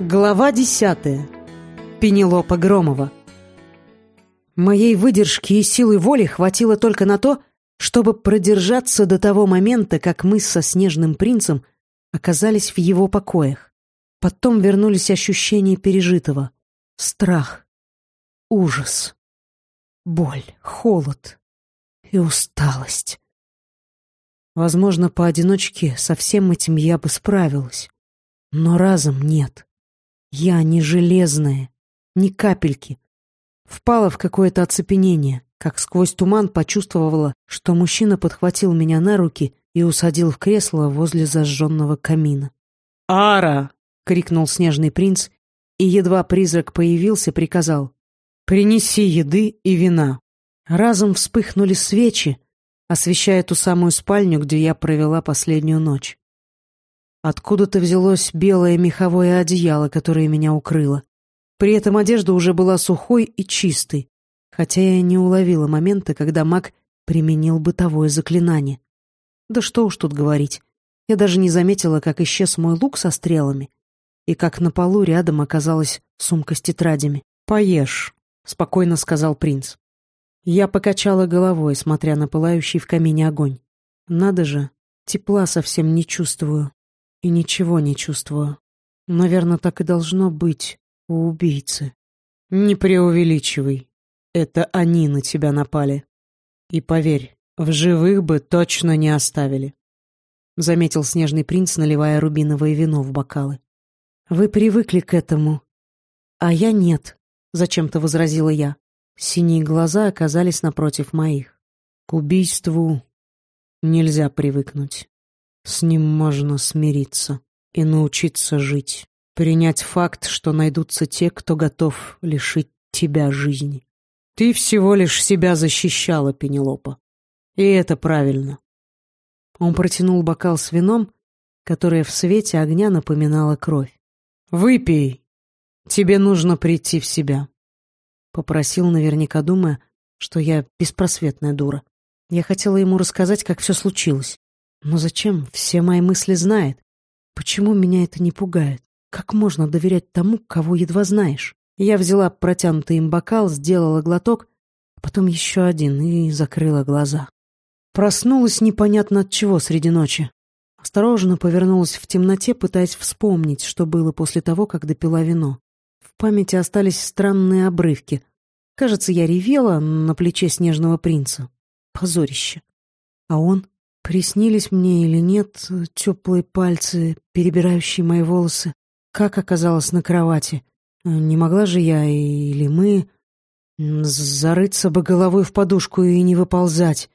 Глава десятая. Пенелопа Громова. Моей выдержки и силы воли хватило только на то, чтобы продержаться до того момента, как мы со Снежным принцем оказались в его покоях. Потом вернулись ощущения пережитого. Страх, ужас, боль, холод и усталость. Возможно, поодиночке со всем этим я бы справилась, но разом нет. Я не железная, ни капельки. Впала в какое-то оцепенение, как сквозь туман почувствовала, что мужчина подхватил меня на руки и усадил в кресло возле зажженного камина. «Ара!» — крикнул снежный принц, и едва призрак появился, приказал. «Принеси еды и вина». Разом вспыхнули свечи, освещая ту самую спальню, где я провела последнюю ночь. Откуда-то взялось белое меховое одеяло, которое меня укрыло. При этом одежда уже была сухой и чистой, хотя я не уловила момента, когда маг применил бытовое заклинание. Да что уж тут говорить. Я даже не заметила, как исчез мой лук со стрелами, и как на полу рядом оказалась сумка с тетрадями. «Поешь», — спокойно сказал принц. Я покачала головой, смотря на пылающий в камине огонь. Надо же, тепла совсем не чувствую и ничего не чувствую. Наверное, так и должно быть у убийцы. Не преувеличивай. Это они на тебя напали. И поверь, в живых бы точно не оставили. Заметил снежный принц, наливая рубиновое вино в бокалы. Вы привыкли к этому, а я нет, зачем-то возразила я. Синие глаза оказались напротив моих. К убийству нельзя привыкнуть. С ним можно смириться и научиться жить. Принять факт, что найдутся те, кто готов лишить тебя жизни. Ты всего лишь себя защищала, Пенелопа. И это правильно. Он протянул бокал с вином, которое в свете огня напоминало кровь. «Выпей. Тебе нужно прийти в себя», — попросил, наверняка думая, что я беспросветная дура. Я хотела ему рассказать, как все случилось. Но зачем? Все мои мысли знает. Почему меня это не пугает? Как можно доверять тому, кого едва знаешь? Я взяла протянутый им бокал, сделала глоток, а потом еще один и закрыла глаза. Проснулась непонятно от чего среди ночи. Осторожно повернулась в темноте, пытаясь вспомнить, что было после того, как допила вино. В памяти остались странные обрывки. Кажется, я ревела на плече снежного принца. Позорище. А он Приснились мне или нет теплые пальцы, перебирающие мои волосы? Как оказалось на кровати? Не могла же я или мы зарыться бы головой в подушку и не выползать?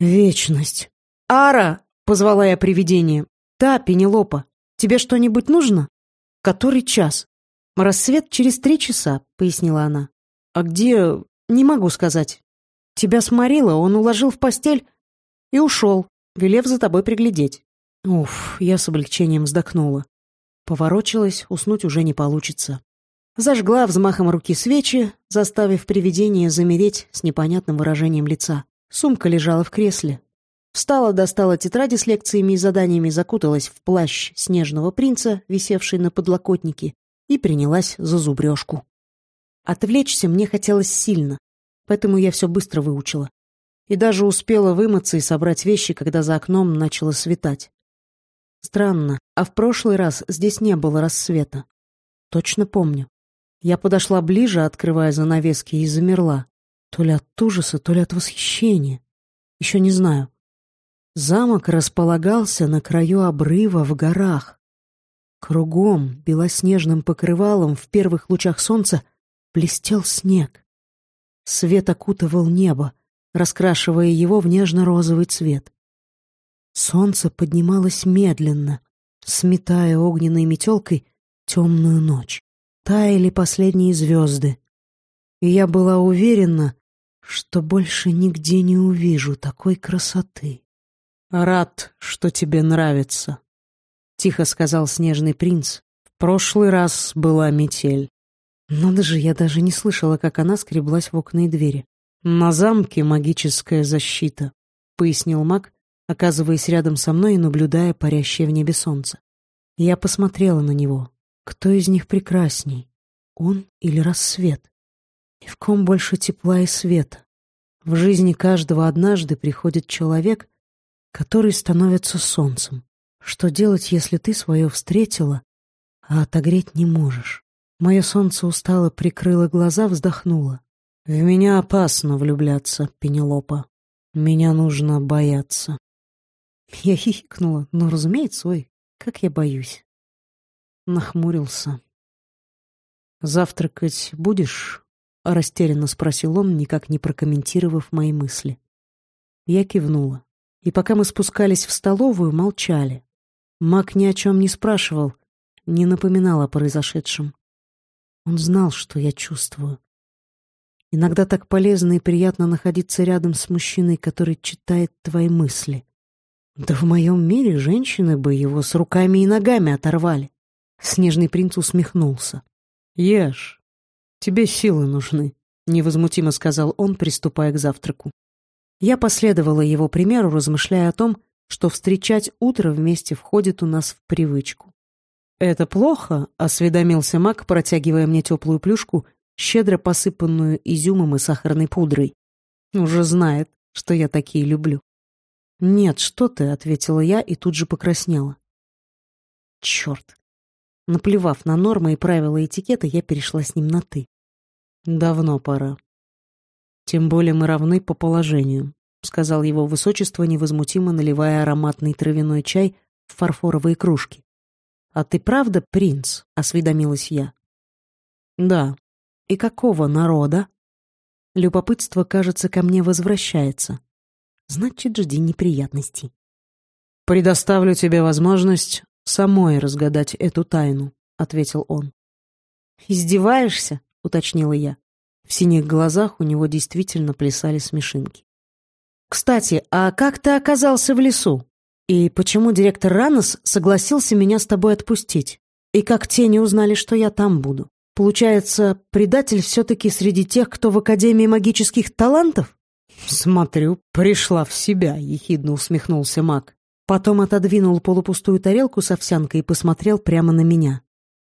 Вечность. «Ара!» — позвала я привидение. «Да, Пенелопа. Тебе что-нибудь нужно?» «Который час?» «Рассвет через три часа», — пояснила она. «А где...» «Не могу сказать. Тебя сморило, он уложил в постель, и ушел, велев за тобой приглядеть. Уф, я с облегчением вздохнула. Поворочилась, уснуть уже не получится. Зажгла взмахом руки свечи, заставив привидение замереть с непонятным выражением лица. Сумка лежала в кресле. Встала, достала тетради с лекциями и заданиями, закуталась в плащ снежного принца, висевший на подлокотнике, и принялась за зубрежку. Отвлечься мне хотелось сильно, поэтому я все быстро выучила и даже успела вымыться и собрать вещи, когда за окном начало светать. Странно, а в прошлый раз здесь не было рассвета. Точно помню. Я подошла ближе, открывая занавески, и замерла. То ли от ужаса, то ли от восхищения. Еще не знаю. Замок располагался на краю обрыва в горах. Кругом, белоснежным покрывалом, в первых лучах солнца блестел снег. Свет окутывал небо, раскрашивая его в нежно-розовый цвет. Солнце поднималось медленно, сметая огненной метелкой темную ночь. Таяли последние звезды, и я была уверена, что больше нигде не увижу такой красоты. «Рад, что тебе нравится», — тихо сказал снежный принц. «В прошлый раз была метель». Надо же, я даже не слышала, как она скреблась в окна и двери. «На замке магическая защита», — пояснил маг, оказываясь рядом со мной и наблюдая парящее в небе солнце. Я посмотрела на него. Кто из них прекрасней, он или рассвет? И в ком больше тепла и света? В жизни каждого однажды приходит человек, который становится солнцем. Что делать, если ты свое встретила, а отогреть не можешь? Мое солнце устало прикрыло глаза, вздохнуло. В меня опасно влюбляться, Пенелопа. Меня нужно бояться. Я хихикнула. Ну, разумеется, ой, как я боюсь. Нахмурился. «Завтракать будешь?» — растерянно спросил он, никак не прокомментировав мои мысли. Я кивнула. И пока мы спускались в столовую, молчали. Мак ни о чем не спрашивал, не напоминал о произошедшем. Он знал, что я чувствую. Иногда так полезно и приятно находиться рядом с мужчиной, который читает твои мысли. Да в моем мире женщины бы его с руками и ногами оторвали. Снежный принц усмехнулся. «Ешь. Тебе силы нужны», — невозмутимо сказал он, приступая к завтраку. Я последовала его примеру, размышляя о том, что встречать утро вместе входит у нас в привычку. «Это плохо?» — осведомился Мак, протягивая мне теплую плюшку, щедро посыпанную изюмом и сахарной пудрой. «Уже знает, что я такие люблю». «Нет, что ты», — ответила я и тут же покраснела. «Черт!» Наплевав на нормы и правила этикета, я перешла с ним на «ты». «Давно пора. Тем более мы равны по положению», — сказал его высочество, невозмутимо наливая ароматный травяной чай в фарфоровые кружки. «А ты правда принц?» — осведомилась я. «Да. И какого народа?» Любопытство, кажется, ко мне возвращается. Значит, жди неприятностей. «Предоставлю тебе возможность самой разгадать эту тайну», — ответил он. «Издеваешься?» — уточнила я. В синих глазах у него действительно плясали смешинки. «Кстати, а как ты оказался в лесу? И почему директор Ранос согласился меня с тобой отпустить? И как тени узнали, что я там буду? Получается, предатель все-таки среди тех, кто в Академии магических талантов?» «Смотрю, пришла в себя», — ехидно усмехнулся маг. Потом отодвинул полупустую тарелку с овсянкой и посмотрел прямо на меня.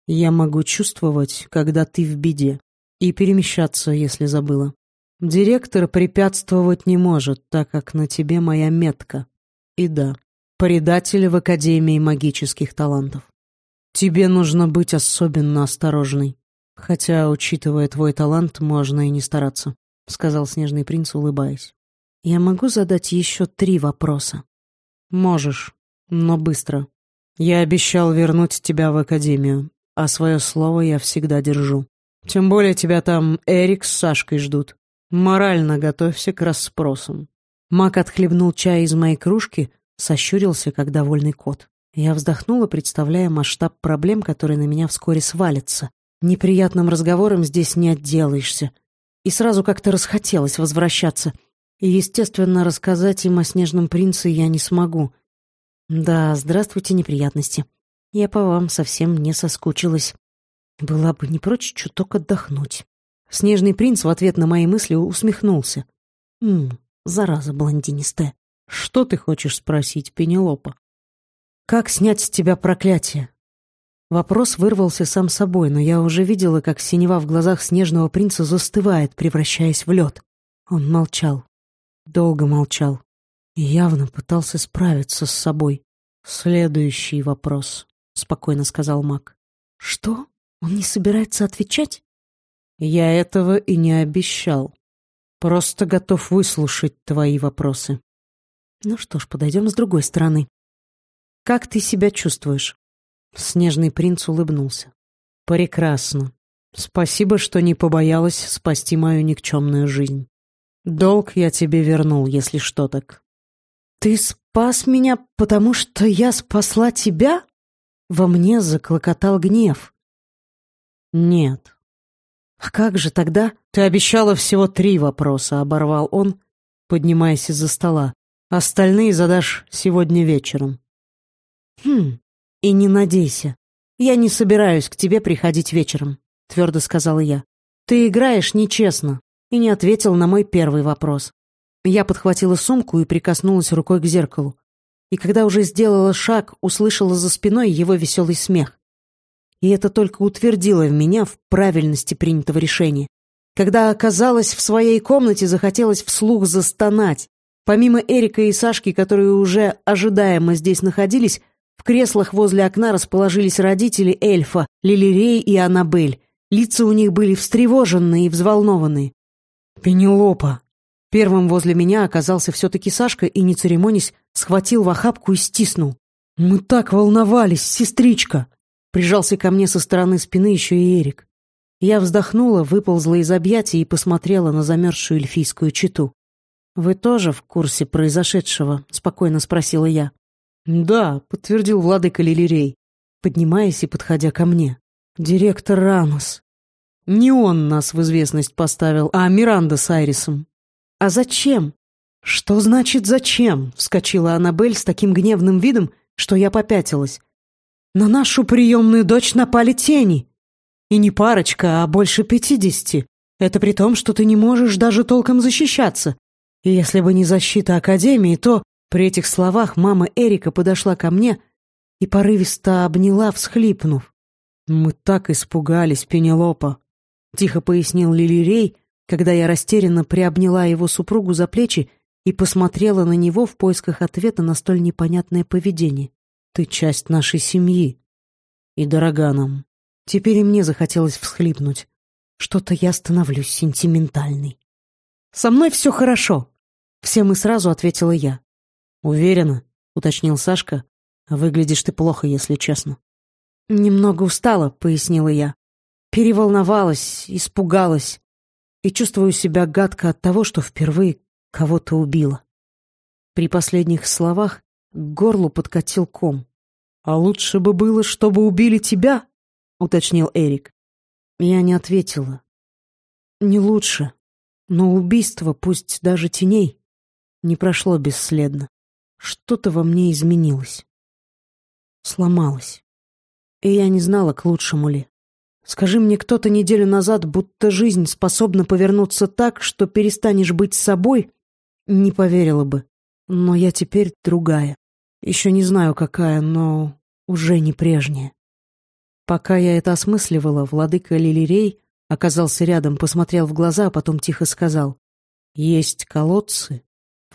«Я могу чувствовать, когда ты в беде, и перемещаться, если забыла. Директор препятствовать не может, так как на тебе моя метка. И да, предатель в Академии магических талантов. Тебе нужно быть особенно осторожной. Хотя, учитывая твой талант, можно и не стараться», — сказал Снежный принц, улыбаясь. «Я могу задать еще три вопроса?» «Можешь, но быстро. Я обещал вернуть тебя в академию, а свое слово я всегда держу. Тем более тебя там Эрик с Сашкой ждут. Морально готовься к расспросам». Мак отхлебнул чай из моей кружки, сощурился, как довольный кот. Я вздохнула, представляя масштаб проблем, которые на меня вскоре свалятся. Неприятным разговором здесь не отделаешься. И сразу как-то расхотелось возвращаться — и, естественно, рассказать им о снежном принце я не смогу. Да, здравствуйте, неприятности. Я по вам совсем не соскучилась. Была бы не прочь чуток отдохнуть. Снежный принц в ответ на мои мысли усмехнулся. «Ммм, зараза блондинистая. Что ты хочешь спросить, Пенелопа?» «Как снять с тебя проклятие?» Вопрос вырвался сам собой, но я уже видела, как синева в глазах снежного принца застывает, превращаясь в лед. Он молчал. Долго молчал и явно пытался справиться с собой. «Следующий вопрос», — спокойно сказал Мак. «Что? Он не собирается отвечать?» «Я этого и не обещал. Просто готов выслушать твои вопросы». «Ну что ж, подойдем с другой стороны. Как ты себя чувствуешь?» Снежный принц улыбнулся. «Прекрасно. Спасибо, что не побоялась спасти мою никчемную жизнь. Долг я тебе вернул, если что так. Ты спас меня, потому что я спасла тебя? Во мне заклокотал гнев. Нет. А как же тогда? Ты обещала всего три вопроса, оборвал он, поднимаясь из-за стола. Остальные задашь сегодня вечером. Хм, и не надейся. Я не собираюсь к тебе приходить вечером, твердо сказала я. Ты играешь нечестно и не ответил на мой первый вопрос. Я подхватила сумку и прикоснулась рукой к зеркалу. И когда уже сделала шаг, услышала за спиной его веселый смех. и это только утвердило в меня в правильности принятого решения. Когда оказалась в своей комнате, захотелось вслух застонать. Помимо Эрика и Сашки, которые уже ожидаемо здесь находились, в креслах возле окна расположились родители эльфа, Лилирей и Аннабель. Лица у них были встревоженные и взволнованные. «Пенелопа!» Первым возле меня оказался все-таки Сашка и, не церемонясь, схватил в охапку и стиснул. «Мы так волновались, сестричка!» Прижался ко мне со стороны спины еще и Эрик. Я вздохнула, выползла из объятий и посмотрела на замерзшую эльфийскую читу. «Вы тоже в курсе произошедшего?» — спокойно спросила я. «Да», — подтвердил владыка Лилирей, поднимаясь и подходя ко мне. «Директор Ранос. Не он нас в известность поставил, а Миранда с Айрисом». «А зачем?» «Что значит «зачем»?» — вскочила Аннабель с таким гневным видом, что я попятилась. «На нашу приемную дочь напали тени. И не парочка, а больше пятидесяти. Это при том, что ты не можешь даже толком защищаться. И если бы не защита Академии, то при этих словах мама Эрика подошла ко мне и порывисто обняла, всхлипнув. «Мы так испугались, Пенелопа», — тихо пояснил Лилирей, когда я растерянно приобняла его супругу за плечи и посмотрела на него в поисках ответа на столь непонятное поведение. «Ты часть нашей семьи и дорога нам». Теперь и мне захотелось всхлипнуть. Что-то я становлюсь сентиментальной. «Со мной все хорошо», — всем и сразу ответила я. «Уверена?» — уточнил Сашка. «Выглядишь ты плохо, если честно». «Немного устала», — пояснила я. Переволновалась, испугалась и чувствую себя гадко от того, что впервые кого-то убила. При последних словах к горлу подкатил ком. «А лучше бы было, чтобы убили тебя», — уточнил Эрик. Я не ответила. «Не лучше, но убийство, пусть даже теней, не прошло бесследно. Что-то во мне изменилось. Сломалось. И я не знала, к лучшему ли. Скажи мне кто-то неделю назад, будто жизнь способна повернуться так, что перестанешь быть собой, не поверила бы. Но я теперь другая. Еще не знаю, какая, но уже не прежняя. Пока я это осмысливала, владыка Лилирей оказался рядом, посмотрел в глаза, а потом тихо сказал. «Есть колодцы,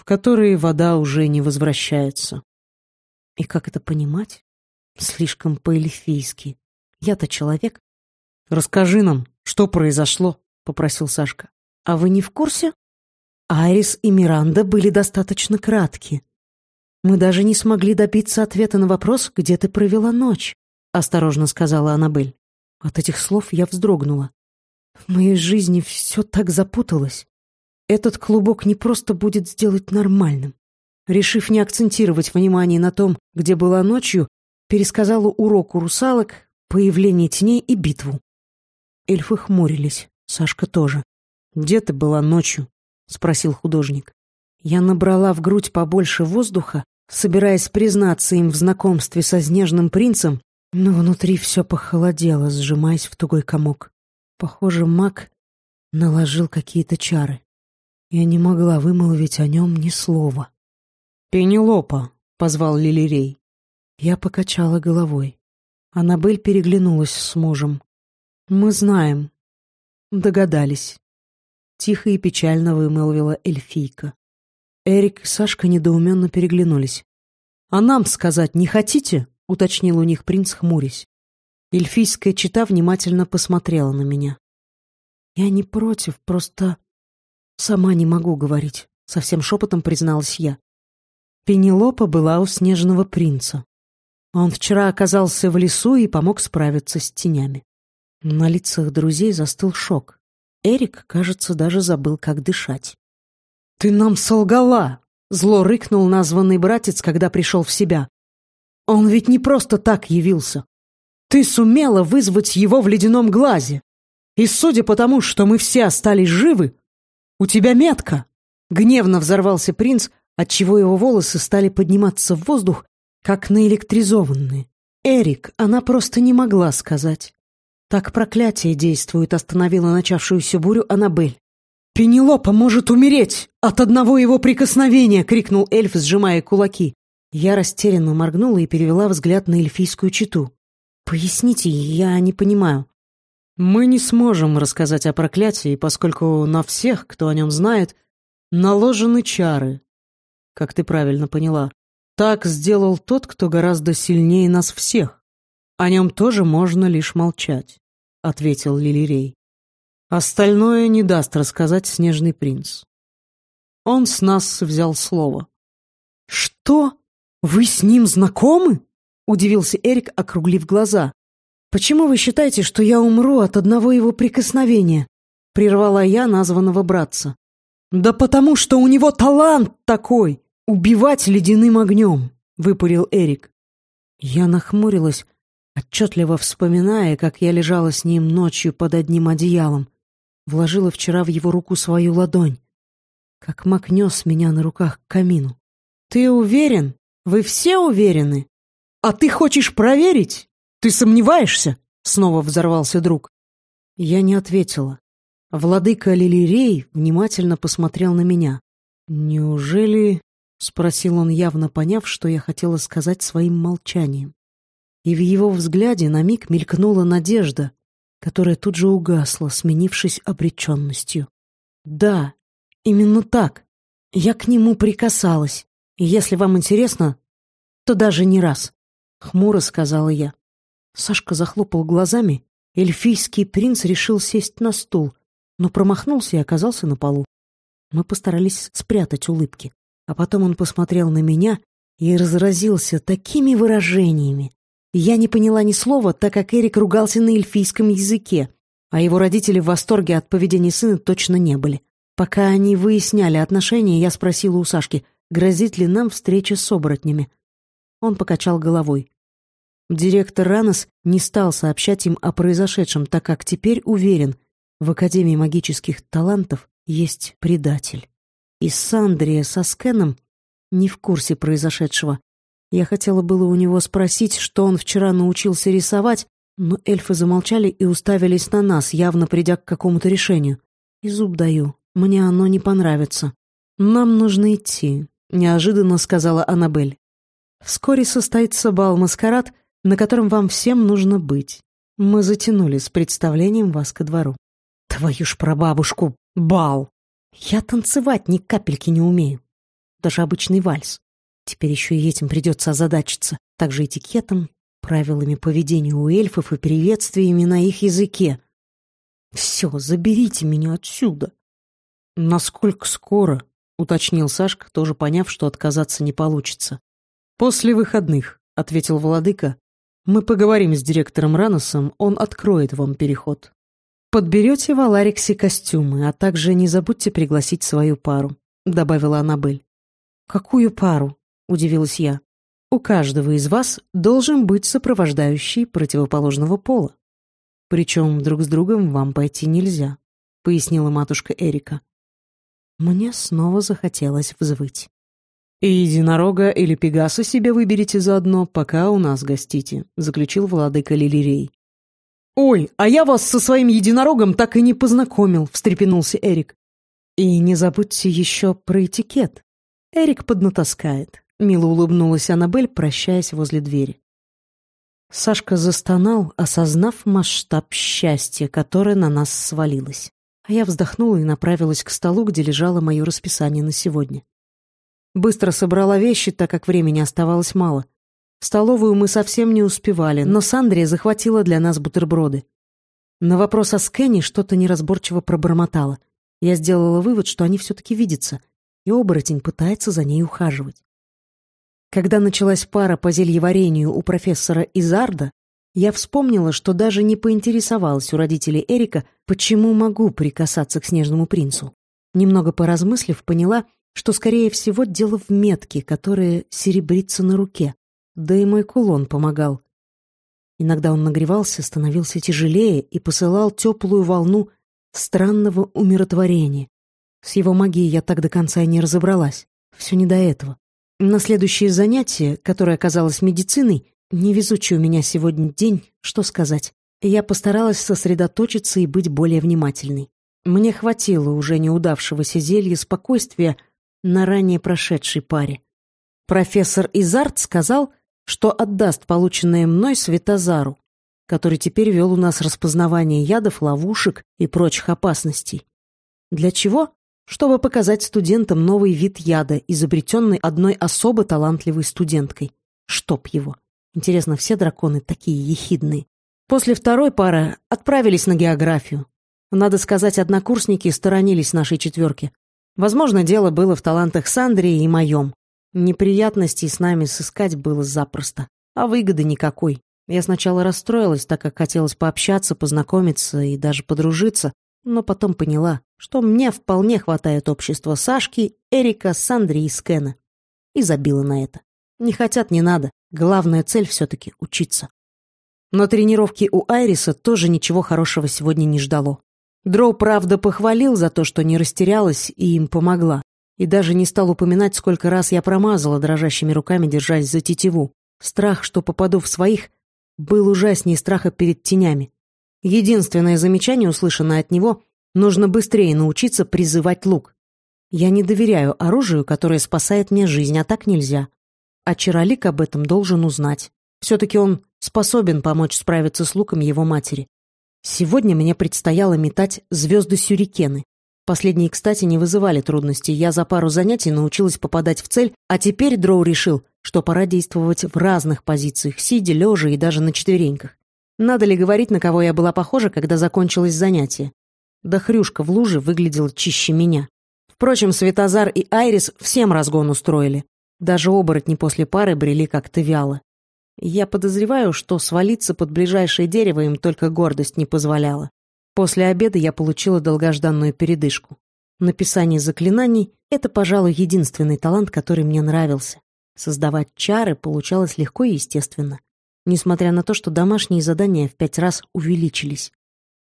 в которые вода уже не возвращается. И как это понимать? Слишком по-эльфийски. Я-то человек. Расскажи нам, что произошло, попросил Сашка. А вы не в курсе? Айрис и Миранда были достаточно кратки. Мы даже не смогли добиться ответа на вопрос, где ты провела ночь, осторожно сказала Аннабель. От этих слов я вздрогнула. В моей жизни все так запуталось. Этот клубок не просто будет сделать нормальным. Решив не акцентировать внимание на том, где была ночью, пересказала урок у русалок, появление теней и битву. Эльфы хмурились, Сашка тоже. «Где ты была ночью?» — спросил художник. Я набрала в грудь побольше воздуха, собираясь признаться им в знакомстве со снежным принцем, но внутри все похолодело, сжимаясь в тугой комок. Похоже, маг наложил какие-то чары. Я не могла вымолвить о нем ни слова. «Пенелопа!» — позвал Лилирей. Я покачала головой. Аннабель переглянулась с мужем. «Мы знаем». Догадались. Тихо и печально вымолвила эльфийка. Эрик и Сашка недоуменно переглянулись. «А нам сказать не хотите?» — уточнил у них принц, хмурясь. Эльфийская чита внимательно посмотрела на меня. «Я не против, просто «Сама не могу говорить», — совсем шепотом призналась я. Пенелопа была у снежного принца. Он вчера оказался в лесу и помог справиться с тенями. На лицах друзей застыл шок. Эрик, кажется, даже забыл, как дышать. «Ты нам солгала!» — зло рыкнул названный братец, когда пришел в себя. «Он ведь не просто так явился. Ты сумела вызвать его в ледяном глазе. И судя по тому, что мы все остались живы, «У тебя метка!» Гневно взорвался принц, отчего его волосы стали подниматься в воздух, как наэлектризованные. «Эрик, она просто не могла сказать». Так проклятие действует, остановила начавшуюся бурю Аннабель. «Пенелопа может умереть от одного его прикосновения!» — крикнул эльф, сжимая кулаки. Я растерянно моргнула и перевела взгляд на эльфийскую читу. Поясните, я не понимаю. Мы не сможем рассказать о проклятии, поскольку на всех, кто о нем знает, наложены чары. Как ты правильно поняла. Так сделал тот, кто гораздо сильнее нас всех. О нем тоже можно лишь молчать, — ответил Лилирей. Остальное не даст рассказать Снежный принц. Он с нас взял слово. «Что? Вы с ним знакомы?» — удивился Эрик, округлив глаза. «Почему вы считаете, что я умру от одного его прикосновения?» — прервала я названного братца. «Да потому что у него талант такой — убивать ледяным огнем», — выпарил Эрик. Я нахмурилась, отчетливо вспоминая, как я лежала с ним ночью под одним одеялом. Вложила вчера в его руку свою ладонь. Как маг нес меня на руках к камину. «Ты уверен? Вы все уверены? А ты хочешь проверить?» «Ты сомневаешься?» — снова взорвался друг. Я не ответила. Владыка Лилирей внимательно посмотрел на меня. «Неужели...» — спросил он, явно поняв, что я хотела сказать своим молчанием. И в его взгляде на миг мелькнула надежда, которая тут же угасла, сменившись обреченностью. «Да, именно так. Я к нему прикасалась. И если вам интересно, то даже не раз», — хмуро сказала я. Сашка захлопал глазами. Эльфийский принц решил сесть на стул, но промахнулся и оказался на полу. Мы постарались спрятать улыбки. А потом он посмотрел на меня и разразился такими выражениями. Я не поняла ни слова, так как Эрик ругался на эльфийском языке, а его родители в восторге от поведения сына точно не были. Пока они выясняли отношения, я спросила у Сашки, грозит ли нам встреча с оборотнями. Он покачал головой. Директор Ранос не стал сообщать им о произошедшем, так как теперь уверен, в Академии магических талантов есть предатель. И Сандрия со Скеном не в курсе произошедшего. Я хотела было у него спросить, что он вчера научился рисовать, но эльфы замолчали и уставились на нас, явно придя к какому-то решению. И зуб даю, мне оно не понравится. «Нам нужно идти», — неожиданно сказала Аннабель. «Вскоре состоится бал-маскарад, на котором вам всем нужно быть. Мы затянули с представлением вас ко двору. Твою ж прабабушку, бал! Я танцевать ни капельки не умею. Даже обычный вальс. Теперь еще и этим придется озадачиться. Также этикетом, правилами поведения у эльфов и приветствиями на их языке. Все, заберите меня отсюда. Насколько скоро? Уточнил Сашка, тоже поняв, что отказаться не получится. «После выходных», — ответил владыка, мы поговорим с директором Раносом, он откроет вам переход. Подберете в Алариксе костюмы, а также не забудьте пригласить свою пару», — добавила Аннабель. «Какую пару?» — удивилась я. «У каждого из вас должен быть сопровождающий противоположного пола. Причем друг с другом вам пойти нельзя», — пояснила матушка Эрика. Мне снова захотелось взвыть. «И единорога или пегаса себе выберите заодно, пока у нас гостите», — заключил владыка Лилирей. «Ой, а я вас со своим единорогом так и не познакомил», — встрепенулся Эрик. «И не забудьте еще про этикет. Эрик поднатаскает», — мило улыбнулась Аннабель, прощаясь возле двери. Сашка застонал, осознав масштаб счастья, которое на нас свалилось. А я вздохнула и направилась к столу, где лежало мое расписание на сегодня. Быстро собрала вещи, так как времени оставалось мало. В столовую мы совсем не успевали, но Сандрия захватила для нас бутерброды. На вопрос о Скэне что-то неразборчиво пробормотала. Я сделала вывод, что они все-таки видятся, и оборотень пытается за ней ухаживать. Когда началась пара по зельеварению у профессора Изарда, я вспомнила, что даже не поинтересовалась у родителей Эрика, почему могу прикасаться к снежному принцу. Немного поразмыслив, поняла, что, скорее всего, дело в метке, которая серебрится на руке. Да и мой кулон помогал. Иногда он нагревался, становился тяжелее и посылал теплую волну странного умиротворения. С его магией я так до конца и не разобралась. Все не до этого. На следующее занятие, которое оказалось медициной, невезучий у меня сегодня день, что сказать, я постаралась сосредоточиться и быть более внимательной. Мне хватило уже неудавшегося зелья спокойствия, на ранее прошедшей паре. Профессор Изарт сказал, что отдаст полученное мной Светозару, который теперь вел у нас распознавание ядов, ловушек и прочих опасностей. Для чего? Чтобы показать студентам новый вид яда, изобретенный одной особо талантливой студенткой. Чтоб его. Интересно, все драконы такие ехидные. После второй пары отправились на географию. Надо сказать, однокурсники сторонились нашей четверки. Возможно, дело было в талантах Сандрии и моем. Неприятностей с нами сыскать было запросто, а выгоды никакой. Я сначала расстроилась, так как хотелось пообщаться, познакомиться и даже подружиться, но потом поняла, что мне вполне хватает общества Сашки, Эрика, Сандри и Скена. И забила на это. Не хотят, не надо. Главная цель все-таки — учиться. Но тренировки у Айриса тоже ничего хорошего сегодня не ждало. Дроу, правда, похвалил за то, что не растерялась и им помогла и даже не стал упоминать, сколько раз я промазала дрожащими руками, держась за тетиву. Страх, что попаду в своих, был ужаснее страха перед тенями. Единственное замечание, услышанное от него, нужно быстрее научиться призывать лук. Я не доверяю оружию, которое спасает мне жизнь, а так нельзя. А Чаролик об этом должен узнать. Все-таки он способен помочь справиться с луком его матери. Сегодня мне предстояло метать звезды-сюрикены. Последние, кстати, не вызывали трудностей. Я за пару занятий научилась попадать в цель, а теперь Дроу решил, что пора действовать в разных позициях, сидя, лежа и даже на четвереньках. Надо ли говорить, на кого я была похожа, когда закончилось занятие? Да хрюшка в луже выглядела чище меня. Впрочем, Светозар и Айрис всем разгон устроили. Даже оборотни после пары брели как-то вяло. Я подозреваю, что свалиться под ближайшее дерево им только гордость не позволяла. После обеда я получила долгожданную передышку. Написание заклинаний — это, пожалуй, единственный талант, который мне нравился. Создавать чары получалось легко и естественно, несмотря на то, что домашние задания в пять раз увеличились.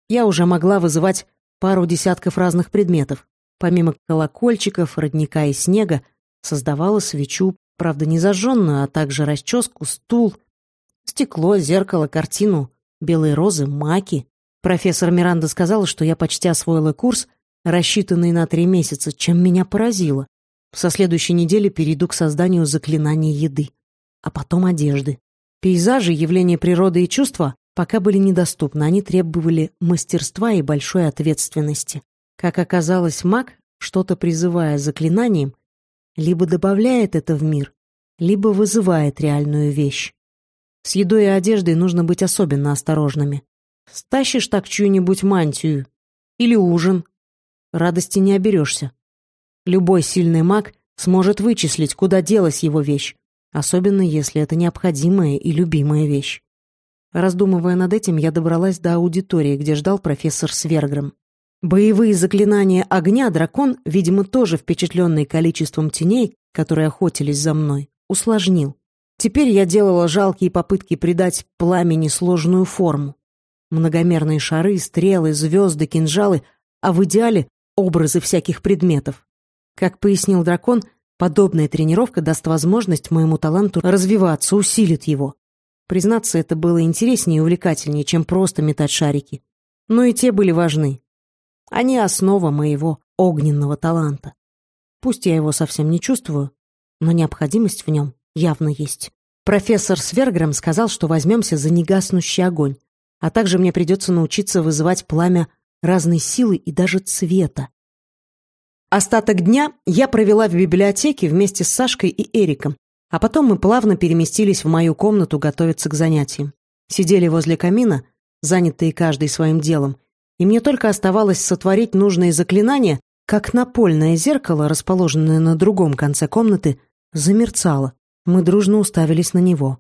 Я уже могла вызывать пару десятков разных предметов. Помимо колокольчиков, родника и снега, создавала свечу, правда, не зажженную, а также расческу, стул, стекло, зеркало, картину, белые розы, маки, Профессор Миранда сказала, что я почти освоила курс, рассчитанный на три месяца, чем меня поразило. Со следующей недели перейду к созданию заклинаний еды, а потом одежды. Пейзажи, явления природы и чувства пока были недоступны, они требовали мастерства и большой ответственности. Как оказалось, маг, что-то призывая заклинанием, либо добавляет это в мир, либо вызывает реальную вещь. С едой и одеждой нужно быть особенно осторожными. Стащишь так чью-нибудь мантию или ужин. Радости не оберешься. Любой сильный маг сможет вычислить, куда делась его вещь, особенно если это необходимая и любимая вещь. Раздумывая над этим, я добралась до аудитории, где ждал профессор Сверграм. Боевые заклинания огня дракон, видимо, тоже впечатленный количеством теней, которые охотились за мной, усложнил. Теперь я делала жалкие попытки придать пламени сложную форму. Многомерные шары, стрелы, звезды, кинжалы, а в идеале образы всяких предметов. Как пояснил дракон, подобная тренировка даст возможность моему таланту развиваться, усилит его. Признаться, это было интереснее и увлекательнее, чем просто метать шарики. Но и те были важны. Они основа моего огненного таланта. Пусть я его совсем не чувствую, но необходимость в нем явно есть. Профессор Сверграм сказал, что возьмемся за негаснущий огонь, а также мне придется научиться вызывать пламя разной силы и даже цвета. Остаток дня я провела в библиотеке вместе с Сашкой и Эриком, а потом мы плавно переместились в мою комнату готовиться к занятиям. Сидели возле камина, занятые каждый своим делом, и мне только оставалось сотворить нужные заклинания, как напольное зеркало, расположенное на другом конце комнаты, замерцало. Мы дружно уставились на него.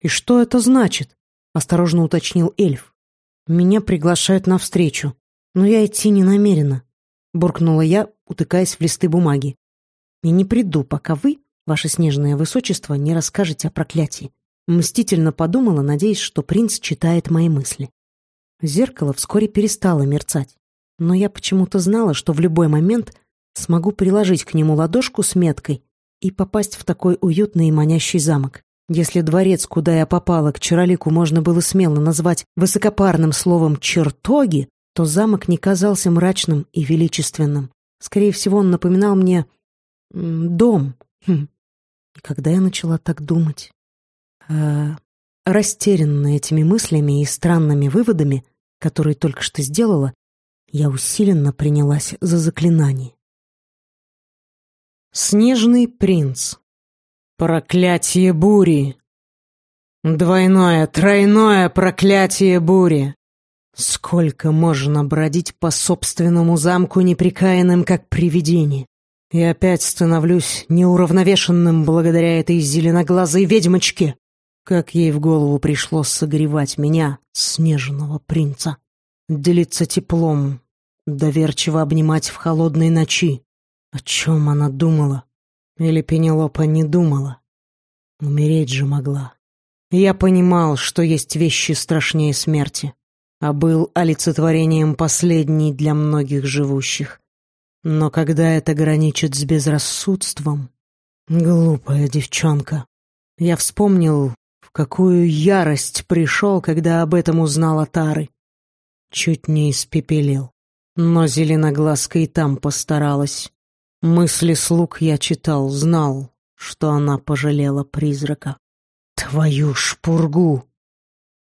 «И что это значит?» осторожно уточнил эльф. Меня приглашают на встречу, но я идти не намерена, буркнула я, утыкаясь в листы бумаги. И не приду, пока вы, ваше снежное высочество, не расскажете о проклятии. Мстительно подумала, надеясь, что принц читает мои мысли. Зеркало вскоре перестало мерцать, но я почему-то знала, что в любой момент смогу приложить к нему ладошку с меткой и попасть в такой уютный и манящий замок. Если дворец, куда я попала, к Чаролику можно было смело назвать высокопарным словом «чертоги», то замок не казался мрачным и величественным. Скорее всего, он напоминал мне дом. Хм. И когда я начала так думать? А Растерянная этими мыслями и странными выводами, которые только что сделала, я усиленно принялась за заклинание. Снежный принц. Проклятие бури. Двойное, тройное проклятие бури. Сколько можно бродить по собственному замку неприкаянным, как привидение? И опять становлюсь неуравновешенным благодаря этой зеленоглазой ведьмочке. Как ей в голову пришло согревать меня, снежного принца, делиться теплом, доверчиво обнимать в холодной ночи. О чем она думала? Или Пенелопа не думала? Умереть же могла. Я понимал, что есть вещи страшнее смерти, а был олицетворением последней для многих живущих. Но когда это граничит с безрассудством... Глупая девчонка. Я вспомнил, в какую ярость пришел, когда об этом узнал Атары. Чуть не испепелил. Но зеленоглазка и там постаралась. Мысли слуг я читал, знал, что она пожалела призрака. Твою шпургу!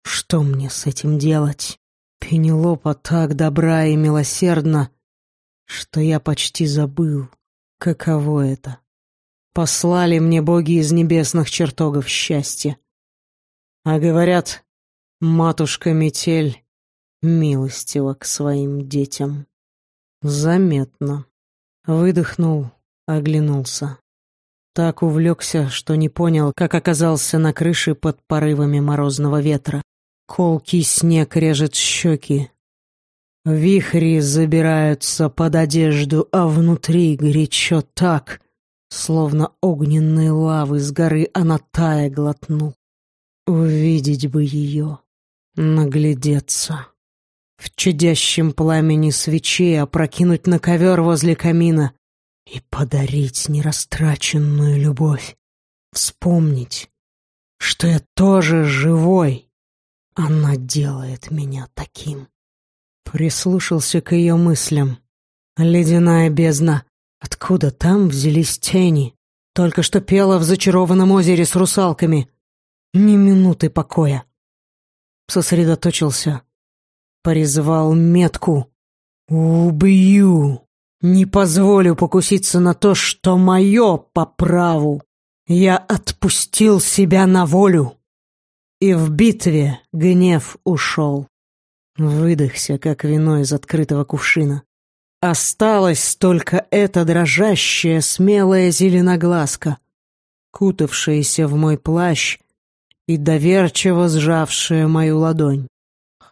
Что мне с этим делать? Пенелопа так добра и милосердна, что я почти забыл, каково это. Послали мне боги из небесных чертогов счастья. А говорят, матушка Метель милостива к своим детям. Заметно. Выдохнул, оглянулся. Так увлекся, что не понял, как оказался на крыше под порывами морозного ветра. Колкий снег режет щеки. Вихри забираются под одежду, а внутри горячо так, словно огненные лавы с горы Анатая глотнул. Увидеть бы ее, наглядеться в чадящем пламени свечей опрокинуть на ковер возле камина и подарить нерастраченную любовь. Вспомнить, что я тоже живой. Она делает меня таким. Прислушался к ее мыслям. Ледяная бездна. Откуда там взялись тени? Только что пела в зачарованном озере с русалками. Ни минуты покоя. Сосредоточился Призвал метку. Убью. Не позволю покуситься на то, что мое по праву. Я отпустил себя на волю. И в битве гнев ушел. Выдохся, как вино из открытого кувшина. Осталась только эта дрожащая, смелая зеленоглазка, кутавшаяся в мой плащ и доверчиво сжавшая мою ладонь.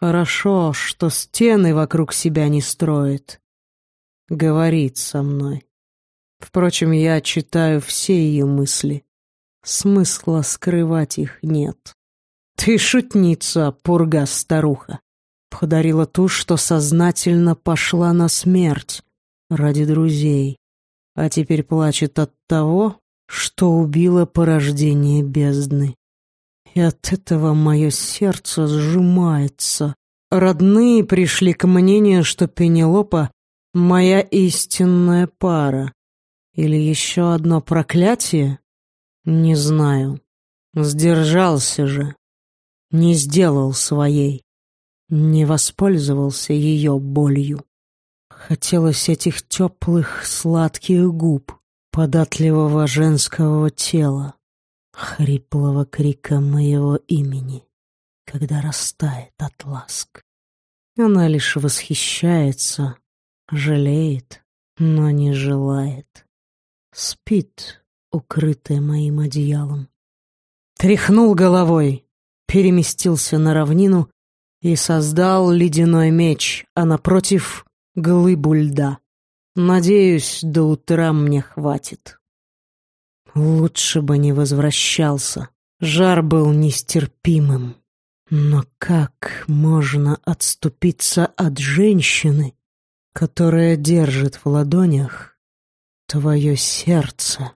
Хорошо, что стены вокруг себя не строит. Говорит со мной. Впрочем, я читаю все ее мысли. Смысла скрывать их нет. Ты шутница, пурга-старуха. Подарила ту, что сознательно пошла на смерть ради друзей, а теперь плачет от того, что убила порождение бездны и от этого мое сердце сжимается. Родные пришли к мнению, что Пенелопа — моя истинная пара. Или еще одно проклятие? Не знаю. Сдержался же. Не сделал своей. Не воспользовался ее болью. Хотелось этих теплых, сладких губ, податливого женского тела хриплого крика моего имени, когда растает от ласк. Она лишь восхищается, жалеет, но не желает. Спит, укрытая моим одеялом. Тряхнул головой, переместился на равнину и создал ледяной меч, а напротив — глыбу льда. Надеюсь, до утра мне хватит. Лучше бы не возвращался. Жар был нестерпимым. Но как можно отступиться от женщины, которая держит в ладонях твое сердце?